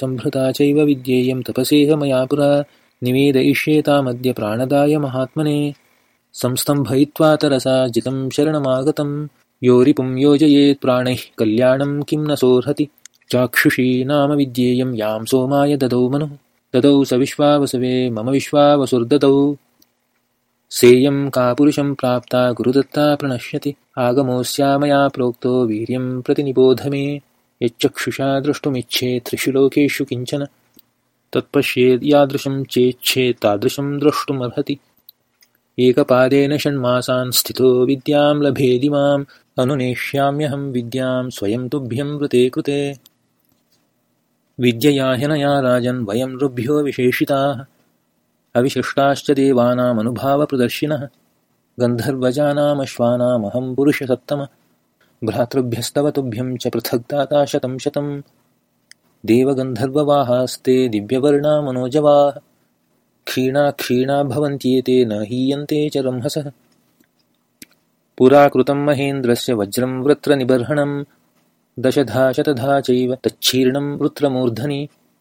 सम्भृता चैव विद्येयं तपसेह मया पुरा निवेदयिष्येतामद्य प्राणदाय महात्मने। संस्तम्भयित्वा तरसा जितं शरणमागतं योरिपुं योजयेत् प्राणैः कल्याणं किं न सोऽर्हति। चाक्षुषी नाम विद्येयं यां सोमाय ददौ मनुः। ददौ स विश्वावसवे मम विश्वावसुर्ददौ। सेयं का पुरुषं प्राप्ता गुरुदत्ता प्रणश्यति। आगमोऽस्या मया प्रोक्तो वीर्यं प्रतिनिबोध मे यच्चक्षुषा द्रष्टुमिच्छे त्रिषु लोकेषु किञ्चन। तत्पश्येद् यादृशं चेच्छेत् तादृशं द्रष्टुमर्हति। एकपादेन षण्मासान् स्थितो विद्यां लभेदिमाम् अनुनेष्याम्यहं विद्यां स्वयं तुभ्यं वृते कृते। विद्यया ह्यनया राजन् वयं नृभ्यो विशेषिताः। अविशिष्टाश्च देवानामनुभावप्रदर्शिनः। गन्धर्वजानामश्वानामहं पुरुषसत्तमः भ्रातृभ्यस्तव तुभ्यं च पृथग्दाता शतं। शतं देवगन्धर्ववाहास्ते दिव्यवर्णा मनोजवाः क्षीणा क्षीणा भवन्त्येते न हीयन्ते च रंहसः पुराकृतं महेन्द्रस्य वज्रं वृत्रनिबर्हणं दशधा शतधा चैव तच्छीर्णं वृत्रमूर्धनि